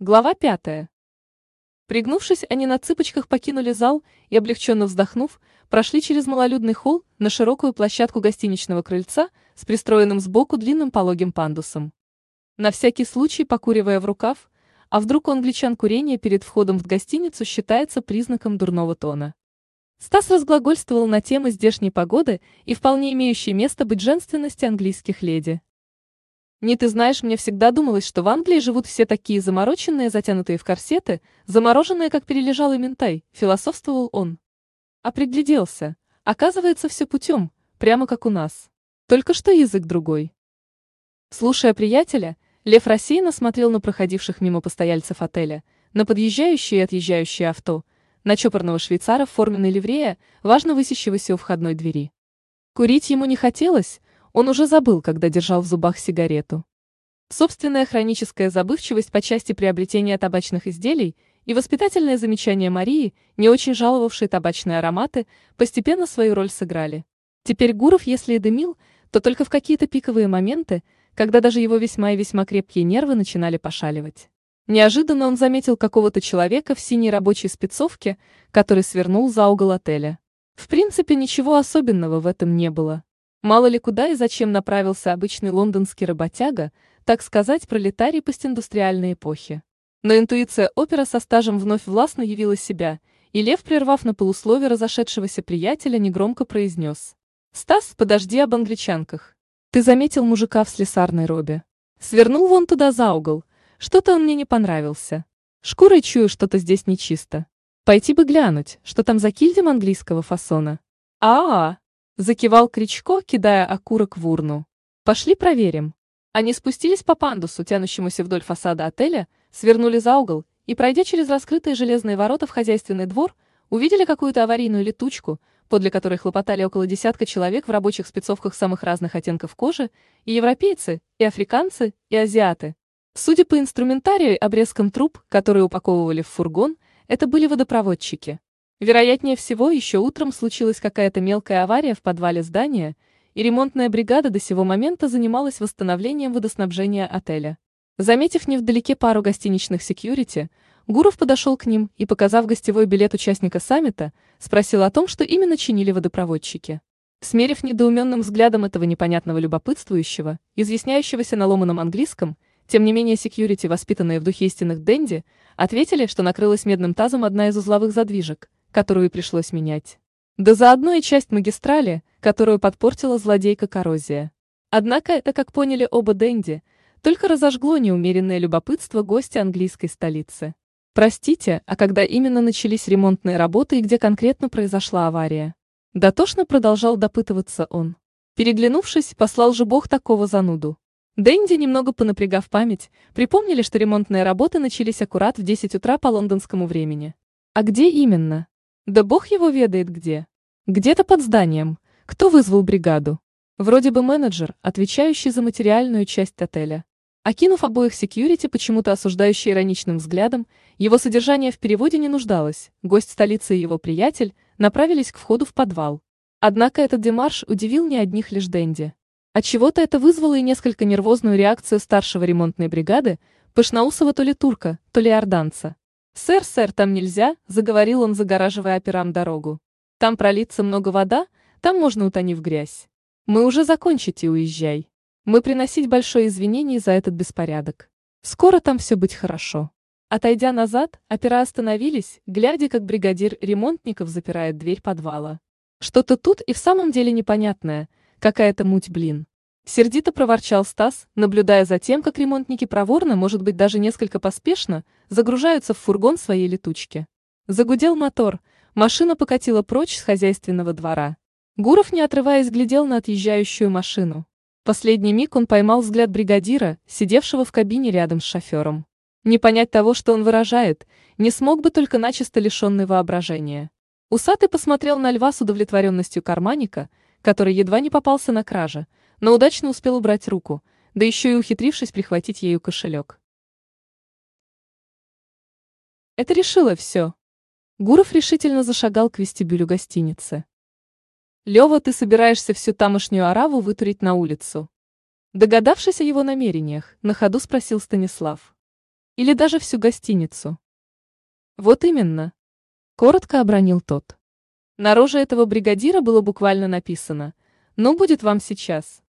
Глава пятая. Пригнувшись, они на цыпочках покинули зал и, облегченно вздохнув, прошли через малолюдный холл на широкую площадку гостиничного крыльца с пристроенным сбоку длинным пологим пандусом. На всякий случай покуривая в рукав, а вдруг у англичан курение перед входом в гостиницу считается признаком дурного тона. Стас разглагольствовал на темы здешней погоды и вполне имеющей место быть женственности английских леди. Не ты знаешь, мне всегда думалось, что в Англии живут все такие замороченные, затянутые в корсеты, замороженные, как перележалый ментай, философствовал он. А пригляделся. Оказывается, все путем, прямо как у нас. Только что язык другой. Слушая приятеля, Лев рассеянно смотрел на проходивших мимо постояльцев отеля, на подъезжающие и отъезжающие авто, на чопорного швейцара в форменной ливрея, важно высящегося у входной двери. Курить ему не хотелось, он уже забыл, когда держал в зубах сигарету. Собственная хроническая забывчивость по части приобретения табачных изделий и воспитательное замечание Марии, не очень жаловавшей табачные ароматы, постепенно свою роль сыграли. Теперь Гуров, если и дымил, то только в какие-то пиковые моменты, когда даже его весьма и весьма крепкие нервы начинали пошаливать. Неожиданно он заметил какого-то человека в синей рабочей спецовке, который свернул за угол отеля. В принципе, ничего особенного в этом не было. Мало ли куда и зачем направился обычный лондонский работяга, так сказать, пролетарий постиндустриальной эпохи. Но интуиция опера со стажем вновь властно явила себя, и Лев, прервав на полуслове разошедшегося приятеля, негромко произнес. «Стас, подожди об англичанках. Ты заметил мужика в слесарной робе. Свернул вон туда за угол. Что-то он мне не понравился. Шкурой чую, что-то здесь нечисто. Пойти бы глянуть, что там за кильдем английского фасона. А-а-а!» Закивал Кричко, кидая окурок в урну. «Пошли проверим». Они спустились по пандусу, тянущемуся вдоль фасада отеля, свернули за угол и, пройдя через раскрытые железные ворота в хозяйственный двор, увидели какую-то аварийную летучку, подле которой хлопотали около десятка человек в рабочих спецовках самых разных оттенков кожи, и европейцы, и африканцы, и азиаты. Судя по инструментарию и обрезкам труб, которые упаковывали в фургон, это были водопроводчики. Вероятнее всего, еще утром случилась какая-то мелкая авария в подвале здания, и ремонтная бригада до сего момента занималась восстановлением водоснабжения отеля. Заметив невдалеке пару гостиничных секьюрити, Гуров подошел к ним и, показав гостевой билет участника саммита, спросил о том, что именно чинили водопроводчики. Смерив недоуменным взглядом этого непонятного любопытствующего, изъясняющегося на ломаном английском, тем не менее секьюрити, воспитанные в духе истинных денди, ответили, что накрылась медным тазом одна из узловых задвижек – которую пришлось менять. Да заодно и часть магистрали, которую подпортила злодейка-коррозия. Однако это, как поняли оба Дэнди, только разожгло неумеренное любопытство гостя английской столицы. Простите, а когда именно начались ремонтные работы и где конкретно произошла авария? Дотошно продолжал допытываться он. Переглянувшись, послал же бог такого зануду. Дэнди, немного понапрягав память, припомнили, что ремонтные работы начались аккурат в 10 утра по лондонскому времени. А где именно? Да бог его ведает где. Где-то под зданием. Кто вызвал бригаду? Вроде бы менеджер, отвечающий за материальную часть отеля. Окинув обоих секьюрити почему-то осуждающий ироничным взглядом, его содержание в переводе не нуждалось, гость столицы и его приятель направились к входу в подвал. Однако этот демарш удивил не одних лишь Дэнди. Отчего-то это вызвало и несколько нервозную реакцию старшего ремонтной бригады, пышноусого то ли турка, то ли орданца. «Сэр, сэр, там нельзя», — заговорил он, загораживая операм дорогу. «Там пролиться много вода, там можно утонив грязь. Мы уже закончите, уезжай. Мы приносить большое извинение за этот беспорядок. Скоро там все быть хорошо». Отойдя назад, опера остановились, глядя, как бригадир ремонтников запирает дверь подвала. Что-то тут и в самом деле непонятное, какая-то муть, блин. Сердито проворчал Стас, наблюдая за тем, как ремонтники проворно, может быть даже несколько поспешно, загружаются в фургон своей летучки. Загудел мотор, машина покатила прочь с хозяйственного двора. Гуров, не отрываясь, глядел на отъезжающую машину. Последний миг он поймал взгляд бригадира, сидевшего в кабине рядом с шофером. Не понять того, что он выражает, не смог бы только начисто лишенный воображения. Усатый посмотрел на льва с удовлетворенностью карманника, который едва не попался на краже, но удачно успел убрать руку, да еще и ухитрившись прихватить ею кошелек. Это решило все. Гуров решительно зашагал к вестибюлю гостиницы. Лева, ты собираешься всю тамошнюю ораву вытурить на улицу? Догадавшись о его намерениях, на ходу спросил Станислав. Или даже всю гостиницу? Вот именно. Коротко обронил тот. На роже этого бригадира было буквально написано «Ну, будет вам сейчас».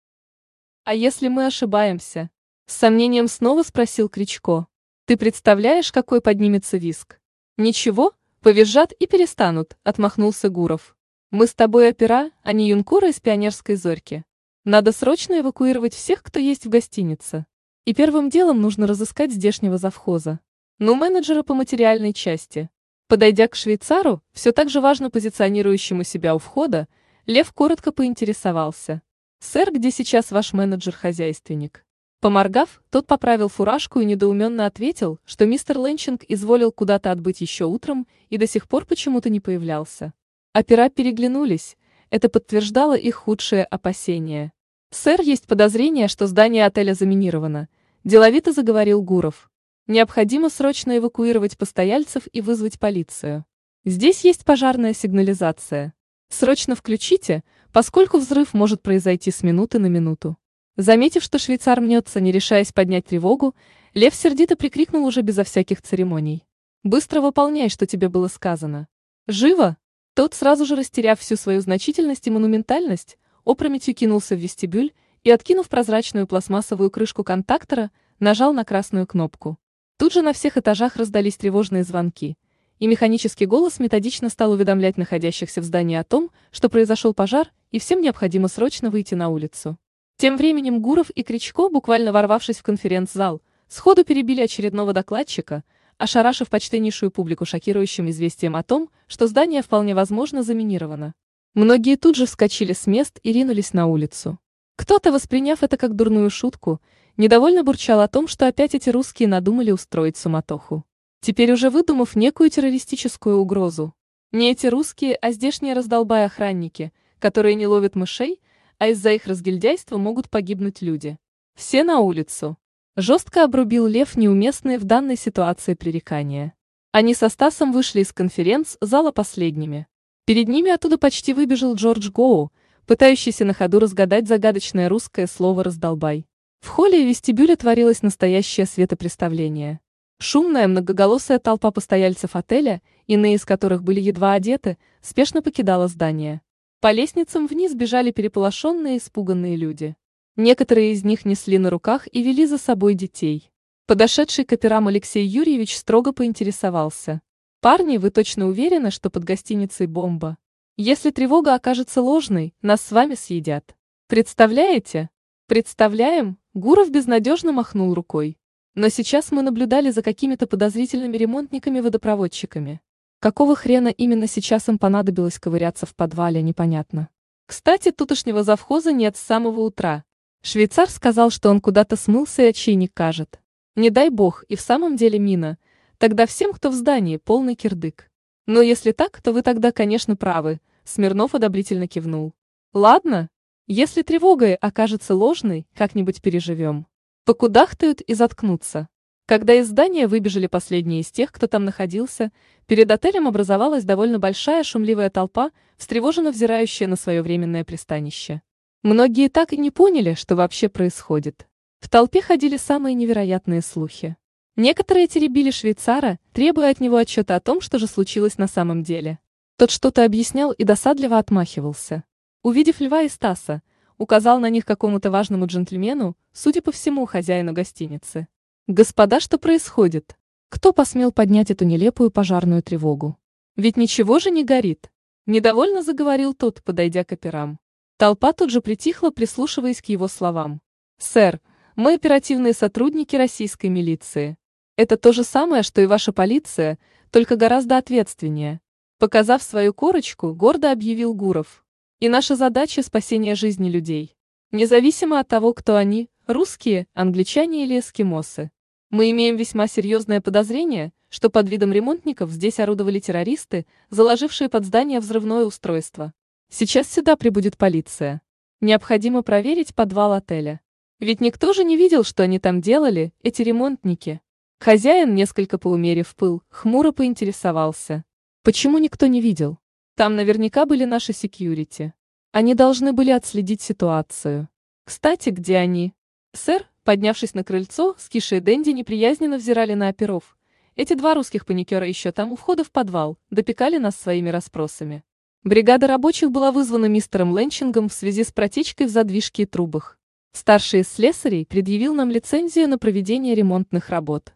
А если мы ошибаемся? С сомнением снова спросил Кричко. Ты представляешь, какой поднимется виск? Ничего, повизжат и перестанут, отмахнулся Гуров. Мы с тобой опера, а не юнкура из пионерской зорьки. Надо срочно эвакуировать всех, кто есть в гостинице. И первым делом нужно разыскать здешнего завхоза. Ну, менеджера по материальной части. Подойдя к швейцару, все так же важно позиционирующему себя у входа, Лев коротко поинтересовался. «Сэр, где сейчас ваш менеджер-хозяйственник?» Поморгав, тот поправил фуражку и недоуменно ответил, что мистер Лэнчинг изволил куда-то отбыть еще утром и до сих пор почему-то не появлялся. Опера переглянулись, это подтверждало их худшие опасения. «Сэр, есть подозрение, что здание отеля заминировано», – деловито заговорил Гуров. Необходимо срочно эвакуировать постояльцев и вызвать полицию. Здесь есть пожарная сигнализация. Срочно включите, поскольку взрыв может произойти с минуты на минуту. Заметив, что швейцар мнется, не решаясь поднять тревогу, Лев сердито прикрикнул уже безо всяких церемоний. «Быстро выполняй, что тебе было сказано». «Живо!» Тот, сразу же растеряв всю свою значительность и монументальность, опрометью кинулся в вестибюль и, откинув прозрачную пластмассовую крышку контактора, нажал на красную кнопку. Тут же на всех этажах раздались тревожные звонки, и механический голос методично стал уведомлять находящихся в здании о том, что произошел пожар, и всем необходимо срочно выйти на улицу. Тем временем Гуров и Кричко, буквально ворвавшись в конференц-зал, сходу перебили очередного докладчика, ошарашив почтеннейшую публику шокирующим известием о том, что здание вполне возможно заминировано. Многие тут же вскочили с мест и ринулись на улицу. Кто-то, восприняв это как дурную шутку, недовольно бурчал о том, что опять эти русские надумали устроить суматоху. Теперь уже выдумав некую террористическую угрозу. Не эти русские, а здешние раздолбая охранники, которые не ловят мышей, а из-за их разгильдяйства могут погибнуть люди. Все на улицу. Жестко обрубил Лев неуместные в данной ситуации пререкания. Они со Стасом вышли из конференц-зала последними. Перед ними оттуда почти выбежал Джордж Гоу, пытающийся на ходу разгадать загадочное русское слово «раздолбай». В холле и вестибюле творилось настоящее светопреставление. Шумная многоголосая толпа постояльцев отеля, иные из которых были едва одеты, спешно покидала здание. По лестницам вниз бежали переполошенные испуганные люди. Некоторые из них несли на руках и вели за собой детей. Подошедший к операм Алексей Юрьевич строго поинтересовался. «Парни, вы точно уверены, что под гостиницей бомба? Если тревога окажется ложной, нас с вами съедят. Представляете?» «Представляем», Гуров безнадежно махнул рукой. Но сейчас мы наблюдали за какими-то подозрительными ремонтниками-водопроводчиками. Какого хрена именно сейчас им понадобилось ковыряться в подвале, непонятно. Кстати, тутошнего завхоза нет с самого утра. Швейцар сказал, что он куда-то смылся и очейник кажет. Не дай бог, и в самом деле мина. Тогда всем, кто в здании, полный кирдык. Но если так, то вы тогда, конечно, правы, Смирнов одобрительно кивнул. Ладно, если тревога окажется ложной, как-нибудь переживем. Покудахтают и заткнутся. Когда из здания выбежали последние из тех, кто там находился, перед отелем образовалась довольно большая шумливая толпа, встревоженно взирающая на свое временное пристанище. Многие так и не поняли, что вообще происходит. В толпе ходили самые невероятные слухи. Некоторые теребили швейцара, требуя от него отчета о том, что же случилось на самом деле. Тот что-то объяснял и досадливо отмахивался. Увидев Льва и Стаса, указал на них какому-то важному джентльмену, судя по всему, хозяину гостиницы. «Господа, что происходит? Кто посмел поднять эту нелепую пожарную тревогу? Ведь ничего же не горит!» Недовольно заговорил тот, подойдя к операм. Толпа тут же притихла, прислушиваясь к его словам. «Сэр, мы оперативные сотрудники российской милиции. Это то же самое, что и ваша полиция, только гораздо ответственнее». Показав свою корочку, гордо объявил Гуров. И наша задача – спасение жизни людей. Независимо от того, кто они – русские, англичане или эскимосы. Мы имеем весьма серьезное подозрение, что под видом ремонтников здесь орудовали террористы, заложившие под здание взрывное устройство. Сейчас сюда прибудет полиция. Необходимо проверить подвал отеля. Ведь никто же не видел, что они там делали, эти ремонтники. Хозяин, несколько поумерив пыл, хмуро поинтересовался. Почему никто не видел? Там наверняка были наши секьюрити. Они должны были отследить ситуацию. Кстати, где они? Сэр, Поднявшись на крыльцо, Скиша и Дэнди неприязненно взирали на оперов. Эти два русских паникера еще там у входа в подвал, допекали нас своими расспросами. Бригада рабочих была вызвана мистером Ленчингом в связи с протечкой в задвижке и трубах. Старший из слесарей предъявил нам лицензию на проведение ремонтных работ.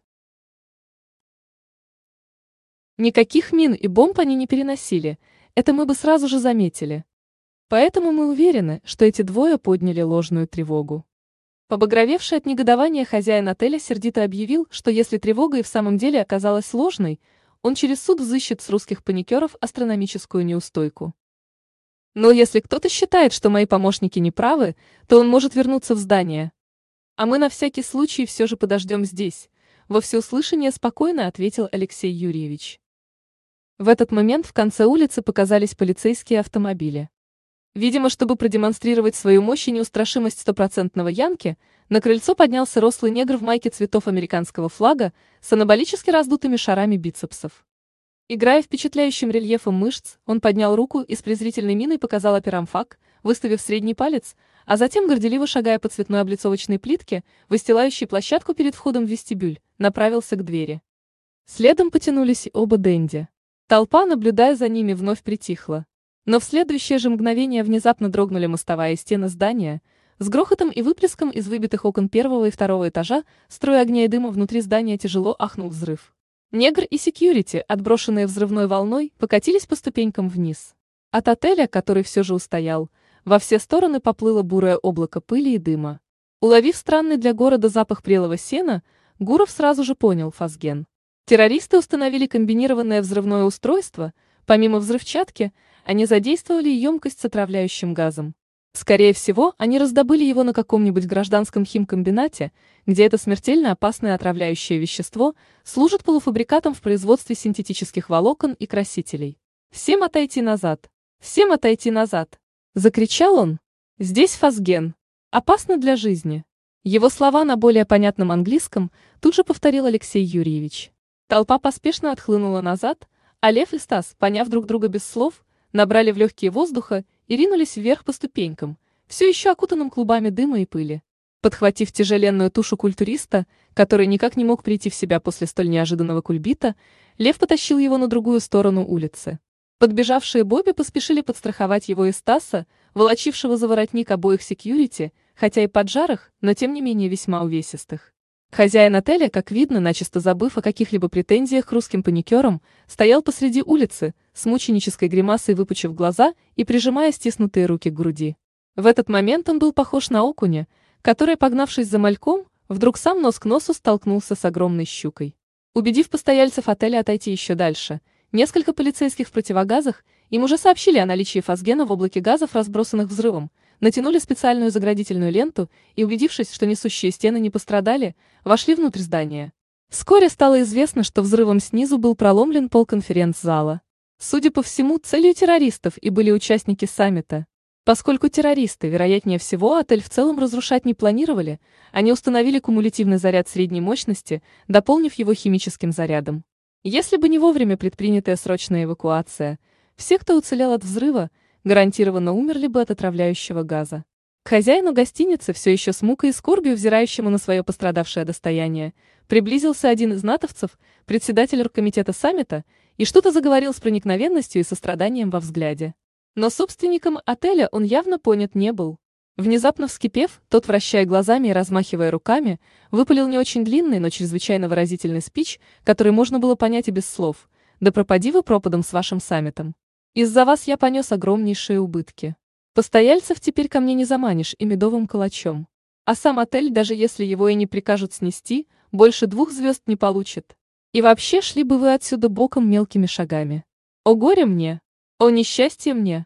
Никаких мин и бомб они не переносили, это мы бы сразу же заметили. Поэтому мы уверены, что эти двое подняли ложную тревогу. Побагровевший от негодования хозяин отеля сердито объявил, что если тревога и в самом деле оказалась ложной, он через суд взыщет с русских паникеров астрономическую неустойку. Но если кто-то считает, что мои помощники не правы, то он может вернуться в здание. А мы на всякий случай все же подождем здесь, во всеуслышание спокойно ответил Алексей Юрьевич. В этот момент в конце улицы показались полицейские автомобили. Видимо, чтобы продемонстрировать свою мощь и неустрашимость стопроцентного Янки, на крыльцо поднялся рослый негр в майке цветов американского флага с анаболически раздутыми шарами бицепсов. Играя впечатляющим рельефом мышц, он поднял руку и с презрительной миной показал операм фак, выставив средний палец, а затем, горделиво шагая по цветной облицовочной плитке, выстилающей площадку перед входом в вестибюль, направился к двери. Следом потянулись оба Дэнди. Толпа, наблюдая за ними, вновь притихла. Но в следующее же мгновение внезапно дрогнули мостовая и стены здания, с грохотом и выплеском из выбитых окон первого и второго этажа, строя огня и дыма внутри здания тяжело ахнул взрыв. Негр и секьюрити, отброшенные взрывной волной, покатились по ступенькам вниз. От отеля, который все же устоял, во все стороны поплыло бурое облако пыли и дыма. Уловив странный для города запах прелого сена, Гуров сразу же понял Фазген. Террористы установили комбинированное взрывное устройство, помимо взрывчатки, они задействовали емкость с отравляющим газом. Скорее всего, они раздобыли его на каком-нибудь гражданском химкомбинате, где это смертельно опасное отравляющее вещество служит полуфабрикатом в производстве синтетических волокон и красителей. «Всем отойти назад! Всем отойти назад!» – закричал он. «Здесь фазген. Опасно для жизни». Его слова на более понятном английском тут же повторил Алексей Юрьевич. Толпа поспешно отхлынула назад, а Лев и Стас, поняв друг друга без слов, набрали в легкие воздуха и ринулись вверх по ступенькам, все еще окутанным клубами дыма и пыли. Подхватив тяжеленную тушу культуриста, который никак не мог прийти в себя после столь неожиданного кульбита, Лев потащил его на другую сторону улицы. Подбежавшие Бобби поспешили подстраховать его и Стаса, волочившего за воротник обоих секьюрити, хотя и поджарых, но тем не менее весьма увесистых. Хозяин отеля, как видно, начисто забыв о каких-либо претензиях к русским паникерам, стоял посреди улицы, с мученической гримасой выпучив глаза и прижимая стиснутые руки к груди. В этот момент он был похож на окуня, который, погнавшись за мальком, вдруг сам нос к носу столкнулся с огромной щукой. Убедив постояльцев отеля отойти еще дальше, несколько полицейских в противогазах им уже сообщили о наличии фосгена в облаке газов, разбросанных взрывом, натянули специальную заградительную ленту и, убедившись, что несущие стены не пострадали, вошли внутрь здания. Вскоре стало известно, что взрывом снизу был проломлен пол конференц-зала. Судя по всему, целью террористов и были участники саммита. Поскольку террористы, вероятнее всего, отель в целом разрушать не планировали, они установили кумулятивный заряд средней мощности, дополнив его химическим зарядом. Если бы не вовремя предпринятая срочная эвакуация, все, кто уцелел от взрыва, гарантированно умерли бы от отравляющего газа. К хозяину гостиницы, все еще с мукой и скорбью взирающему на свое пострадавшее достояние, приблизился один из натовцев, председатель оргкомитета саммита, и что-то заговорил с проникновенностью и состраданием во взгляде. Но собственником отеля он явно понят не был. Внезапно вскипев, тот, вращая глазами и размахивая руками, выпалил не очень длинный, но чрезвычайно выразительный спич, который можно было понять и без слов. «Да пропади вы пропадом с вашим саммитом. Из-за вас я понес огромнейшие убытки. Постояльцев теперь ко мне не заманишь и медовым калачом. А сам отель, даже если его и не прикажут снести, больше двух звезд не получит. И вообще шли бы вы отсюда боком мелкими шагами. О горе мне! О несчастье мне!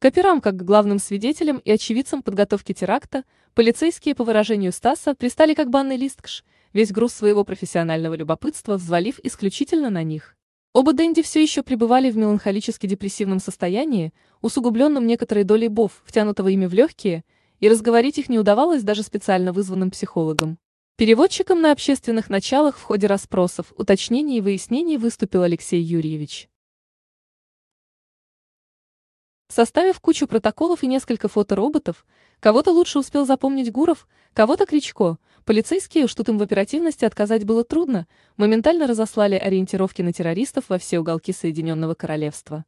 К операм, как главным свидетелям и очевидцам подготовки теракта, полицейские, по выражению Стаса, пристали как банный листкш, весь груз своего профессионального любопытства взвалив исключительно на них. Оба Дэнди все еще пребывали в меланхолически депрессивном состоянии, усугубленном некоторой долей бов, втянутого ими в легкие, и разговорить их не удавалось даже специально вызванным психологом. Переводчиком на общественных началах в ходе расспросов, уточнений и выяснений выступил Алексей Юрьевич. Составив кучу протоколов и несколько фотороботов, кого-то лучше успел запомнить Гуров, кого-то Кричко, Полицейские, тут им в оперативности отказать было трудно, моментально разослали ориентировки на террористов во все уголки Соединенного Королевства.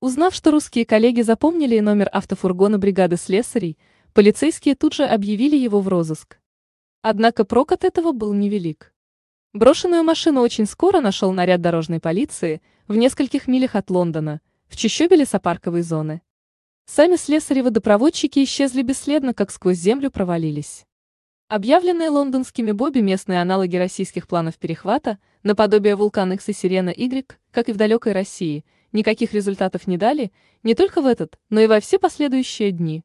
Узнав, что русские коллеги запомнили и номер автофургона бригады слесарей, полицейские тут же объявили его в розыск. Однако прок от этого был невелик. Брошенную машину очень скоро нашел наряд дорожной полиции в нескольких милях от Лондона, в чащобе лесопарковой зоны. Сами слесари-водопроводчики исчезли бесследно, как сквозь землю провалились. Объявленные лондонскими Бобби местные аналоги российских планов перехвата, наподобие вулкан X и Сирена Y, как и в далекой России, никаких результатов не дали, не только в этот, но и во все последующие дни.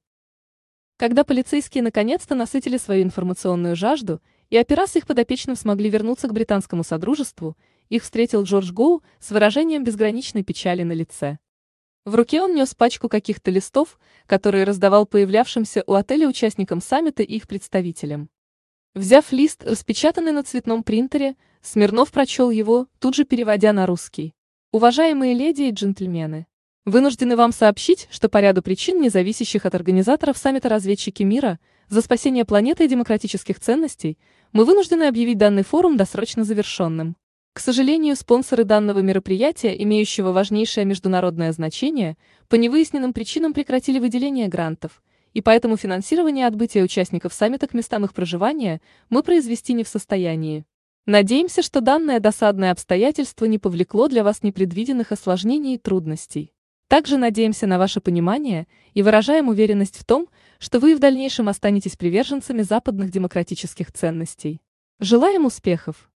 Когда полицейские наконец-то насытили свою информационную жажду, и операции их подопечным смогли вернуться к британскому содружеству, их встретил Джордж Гоу с выражением безграничной печали на лице. В руке он нес пачку каких-то листов, которые раздавал появлявшимся у отеля участникам саммита и их представителям. Взяв лист, распечатанный на цветном принтере, Смирнов прочел его, тут же переводя на русский. Уважаемые леди и джентльмены, вынуждены вам сообщить, что по ряду причин, не зависящих от организаторов саммита «Разведчики мира», за спасение планеты и демократических ценностей, мы вынуждены объявить данный форум досрочно завершенным. К сожалению, спонсоры данного мероприятия, имеющего важнейшее международное значение, по невыясненным причинам прекратили выделение грантов, и поэтому финансирование отбытия участников саммита к местам их проживания мы произвести не в состоянии. Надеемся, что данное досадное обстоятельство не повлекло для вас непредвиденных осложнений и трудностей. Также надеемся на ваше понимание и выражаем уверенность в том, что вы и в дальнейшем останетесь приверженцами западных демократических ценностей. Желаем успехов!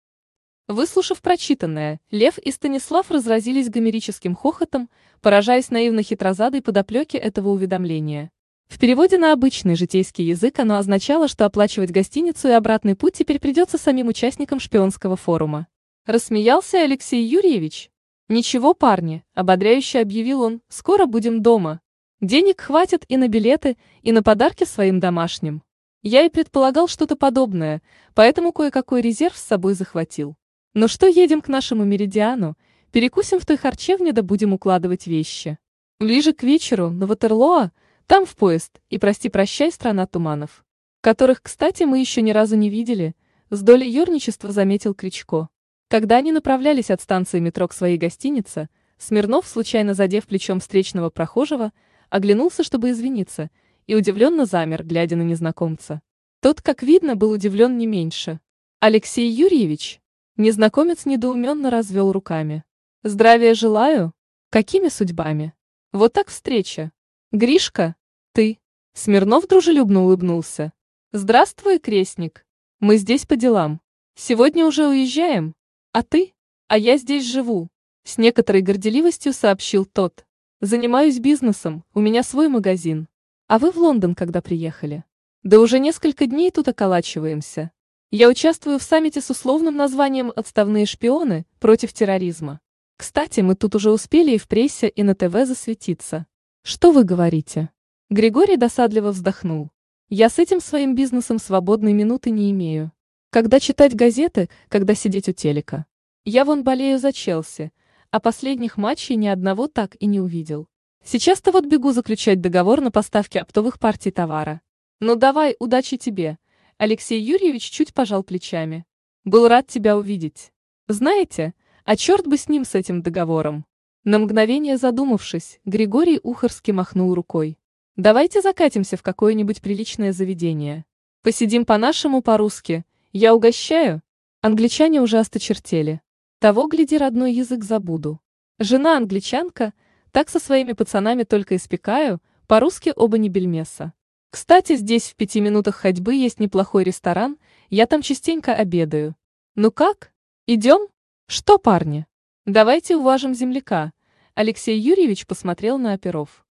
Выслушав прочитанное, Лев и Станислав разразились гомерическим хохотом, поражаясь наивно-хитрозадой подоплеке этого уведомления. В переводе на обычный житейский язык оно означало, что оплачивать гостиницу и обратный путь теперь придется самим участникам шпионского форума. Рассмеялся Алексей Юрьевич. «Ничего, парни», — ободряюще объявил он, — «скоро будем дома. Денег хватит и на билеты, и на подарки своим домашним. Я и предполагал что-то подобное, поэтому кое-какой резерв с собой захватил. Ну что, едем к нашему меридиану, перекусим в той харчевне да будем укладывать вещи. Ближе к вечеру, на Ватерлоа, там в поезд, и прости-прощай, страна туманов. Которых, кстати, мы еще ни разу не видели, с долей юрничества заметил Кричко. Когда они направлялись от станции метро к своей гостинице, Смирнов, случайно задев плечом встречного прохожего, оглянулся, чтобы извиниться, и удивленно замер, глядя на незнакомца. Тот, как видно, был удивлен не меньше. «Алексей Юрьевич?» Незнакомец недоуменно развел руками. Здравия желаю? Какими судьбами? Вот так встреча. Гришка, ты? Смирнов дружелюбно улыбнулся. Здравствуй, крестник. Мы здесь по делам. Сегодня уже уезжаем. А ты? А я здесь живу. С некоторой горделивостью сообщил тот. Занимаюсь бизнесом, у меня свой магазин. А вы в Лондон когда приехали? Да уже несколько дней тут околачиваемся. Я участвую в саммите с условным названием «Отставные шпионы» против терроризма. Кстати, мы тут уже успели и в прессе, и на ТВ засветиться. Что вы говорите? Григорий досадливо вздохнул. Я с этим своим бизнесом свободной минуты не имею. Когда читать газеты, когда сидеть у телека. Я вон болею за Челси, а последних матчей ни одного так и не увидел. Сейчас-то вот бегу заключать договор на поставки оптовых партий товара. Ну давай, удачи тебе, Алексей Юрьевич чуть пожал плечами. Был рад тебя увидеть. Знаете, а черт бы с ним, с этим договором. На мгновение задумавшись, Григорий Ухарский махнул рукой. Давайте закатимся в какое-нибудь приличное заведение. Посидим по-нашему по-русски. Я угощаю. Англичане уже осточертели. Того, гляди, родной язык забуду. Жена англичанка, так со своими пацанами только испекаю, по-русски оба не бельмеса. Кстати, здесь в пяти минутах ходьбы есть неплохой ресторан, я там частенько обедаю. Ну как? Идем? Что, парни? Давайте уважим земляка. Алексей Юрьевич посмотрел на оперов.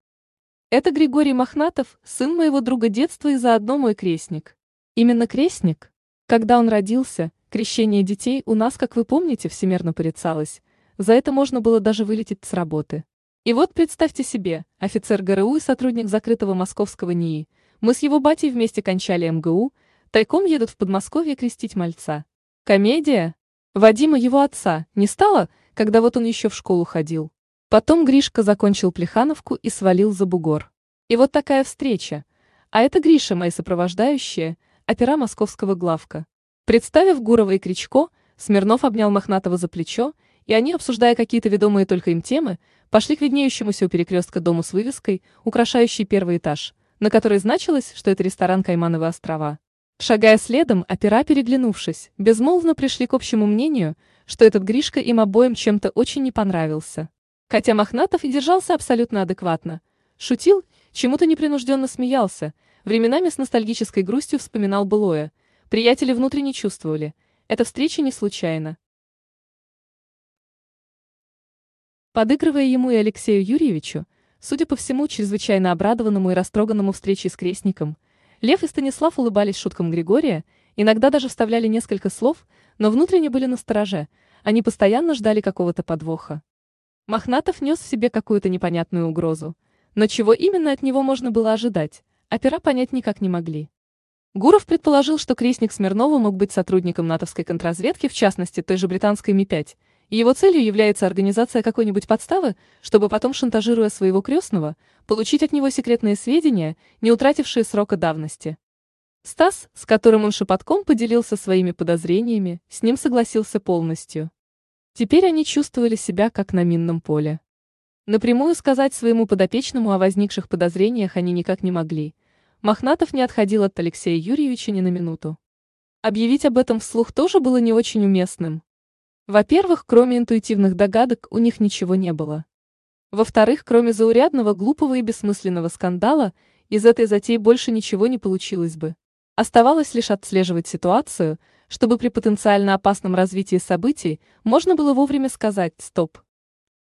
Это Григорий Мохнатов, сын моего друга детства и заодно мой крестник. Именно крестник? Когда он родился, крещение детей у нас, как вы помните, всемерно порицалось. За это можно было даже вылететь с работы. И вот представьте себе, офицер ГРУ и сотрудник закрытого московского НИИ, мы с его батей вместе кончали МГУ, тайком едут в Подмосковье крестить мальца. Комедия? Вадима его отца не стало, когда вот он еще в школу ходил. Потом Гришка закончил Плехановку и свалил за бугор. И вот такая встреча. А это Гриша, мои сопровождающие, опера московского главка. Представив Гурова и Кричко, Смирнов обнял Мохнатого за плечо, и они, обсуждая какие-то ведомые только им темы, пошли к виднеющемуся у перекрестка дому с вывеской, украшающей первый этаж, на которой значилось, что это ресторан Каймановы острова. Шагая следом, опера переглянувшись, безмолвно пришли к общему мнению, что этот Гришка им обоим чем-то очень не понравился. Хотя Мохнатов и держался абсолютно адекватно. Шутил, чему-то непринужденно смеялся, временами с ностальгической грустью вспоминал былое. Приятели внутренне чувствовали, эта встреча не случайна. Подыгрывая ему и Алексею Юрьевичу, судя по всему, чрезвычайно обрадованному и растроганному встречей с крестником, Лев и Станислав улыбались шуткам Григория, иногда даже вставляли несколько слов, но внутренне были настороже, они постоянно ждали какого-то подвоха. Мохнатов нес в себе какую-то непонятную угрозу, но чего именно от него можно было ожидать, опера понять никак не могли. Гуров предположил, что крестник Смирнова мог быть сотрудником натовской контрразведки, в частности той же британской Ми-5, его целью является организация какой-нибудь подставы, чтобы потом, шантажируя своего крестного, получить от него секретные сведения, не утратившие срока давности. Стас, с которым он шепотком поделился своими подозрениями, с ним согласился полностью. Теперь они чувствовали себя как на минном поле. Напрямую сказать своему подопечному о возникших подозрениях они никак не могли. Мохнатов не отходил от Алексея Юрьевича ни на минуту. Объявить об этом вслух тоже было не очень уместным. Во-первых, кроме интуитивных догадок у них ничего не было. Во-вторых, кроме заурядного, глупого и бессмысленного скандала, из этой затеи больше ничего не получилось бы. Оставалось лишь отслеживать ситуацию, чтобы при потенциально опасном развитии событий можно было вовремя сказать «стоп».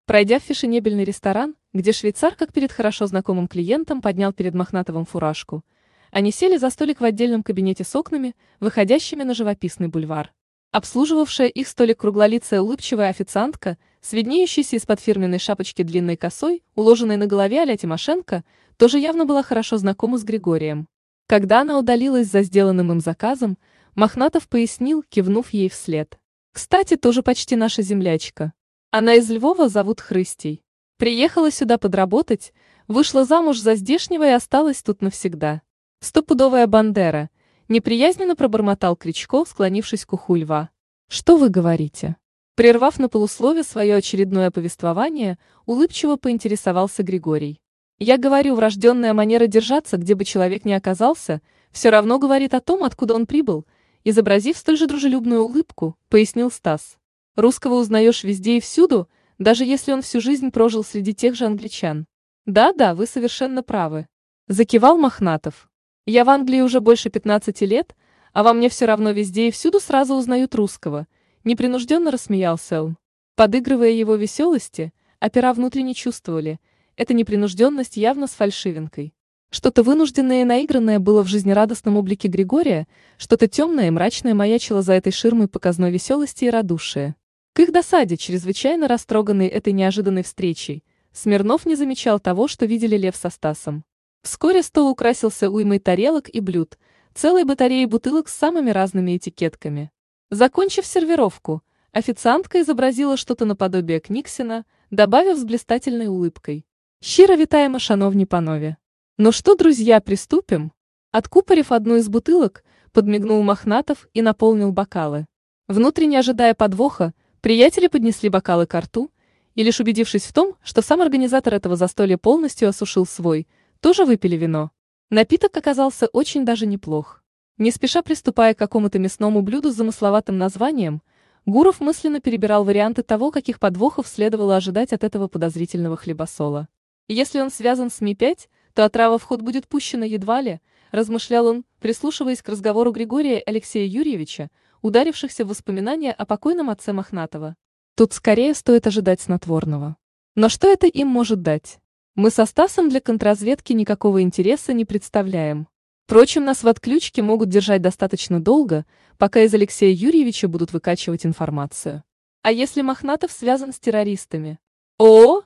Пройдя в фешенебельный ресторан, где швейцар, как перед хорошо знакомым клиентом, поднял перед Мохнатовым фуражку, они сели за столик в отдельном кабинете с окнами, выходящими на живописный бульвар. Обслуживавшая их столик круглолицая улыбчивая официантка, с виднеющейся из-под фирменной шапочки длинной косой, уложенной на голове а Тимошенко, тоже явно была хорошо знакома с Григорием. Когда она удалилась за сделанным им заказом, Мохнатов пояснил, кивнув ей вслед. «Кстати, тоже почти наша землячка. Она из Львова зовут Хрыстей. Приехала сюда подработать, вышла замуж за здешнего и осталась тут навсегда. Стопудовая бандера, Неприязненно пробормотал Кричко, склонившись к уху льва. «Что вы говорите?» Прервав на полуслове свое очередное повествование, улыбчиво поинтересовался Григорий. «Я говорю, врожденная манера держаться, где бы человек ни оказался, все равно говорит о том, откуда он прибыл», изобразив столь же дружелюбную улыбку, пояснил Стас. «Русского узнаешь везде и всюду, даже если он всю жизнь прожил среди тех же англичан». «Да-да, вы совершенно правы», – закивал Мохнатов. Я в Англии уже больше 15 лет, а во мне все равно везде и всюду сразу узнают русского. Непринужденно рассмеялся он. Подыгрывая его веселости, опера внутренне чувствовали, эта непринужденность явно с фальшивинкой. Что-то вынужденное и наигранное было в жизнерадостном облике Григория, что-то темное и мрачное маячило за этой ширмой показной веселости и радушия. К их досаде, чрезвычайно растроганный этой неожиданной встречей, Смирнов не замечал того, что видели Лев со Стасом. Вскоре стол украсился уймой тарелок и блюд, целой батареей бутылок с самыми разными этикетками. Закончив сервировку, официантка изобразила что-то наподобие Книксена, добавив с блистательной улыбкой. «Щиро витаємо, шановні панове!» «Ну что, друзья, приступим?» Откупорив одну из бутылок, подмигнул Мохнатов и наполнил бокалы. Внутренне ожидая подвоха, приятели поднесли бокалы к рту, и лишь убедившись в том, что сам организатор этого застолья полностью осушил свой – тоже выпили вино. Напиток оказался очень даже неплох. Не спеша приступая к какому-то мясному блюду с замысловатым названием, Гуров мысленно перебирал варианты того, каких подвохов следовало ожидать от этого подозрительного хлебосола. Если он связан с Ми-5, то отрава в ход будет пущена едва ли, размышлял он, прислушиваясь к разговору Григория Алексея Юрьевича, ударившихся в воспоминания о покойном отце Мохнатова. Тут скорее стоит ожидать снотворного. Но что это им может дать? Мы со Стасом для контрразведки никакого интереса не представляем. Впрочем, нас в отключке могут держать достаточно долго, пока из Алексея Юрьевича будут выкачивать информацию. А если Мохнатов связан с террористами? О,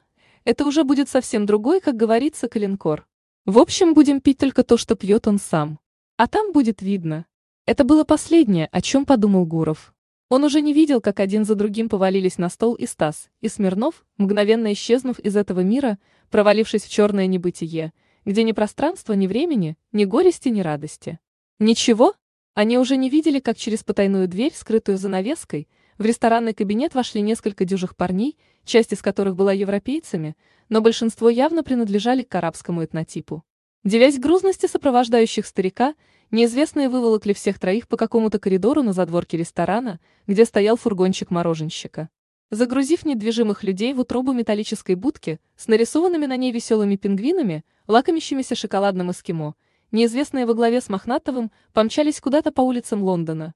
это уже будет совсем другой, как говорится, калинкор. В общем, будем пить только то, что пьет он сам. А там будет видно. Это было последнее, о чем подумал Гуров. Он уже не видел, как один за другим повалились на стол и Стас, и Смирнов, мгновенно исчезнув из этого мира, провалившись в черное небытие, где ни пространства, ни времени, ни горести, ни радости. Ничего? Они уже не видели, как через потайную дверь, скрытую занавеской, в ресторанный кабинет вошли несколько дюжих парней, часть из которых была европейцами, но большинство явно принадлежали к арабскому этнотипу. Девясь грузности сопровождающих старика, неизвестные выволокли всех троих по какому-то коридору на задворке ресторана, где стоял фургончик мороженщика. Загрузив недвижимых людей в утробу металлической будки с нарисованными на ней веселыми пингвинами, лакомящимися шоколадным эскимо, неизвестные во главе с Мохнатовым помчались куда-то по улицам Лондона.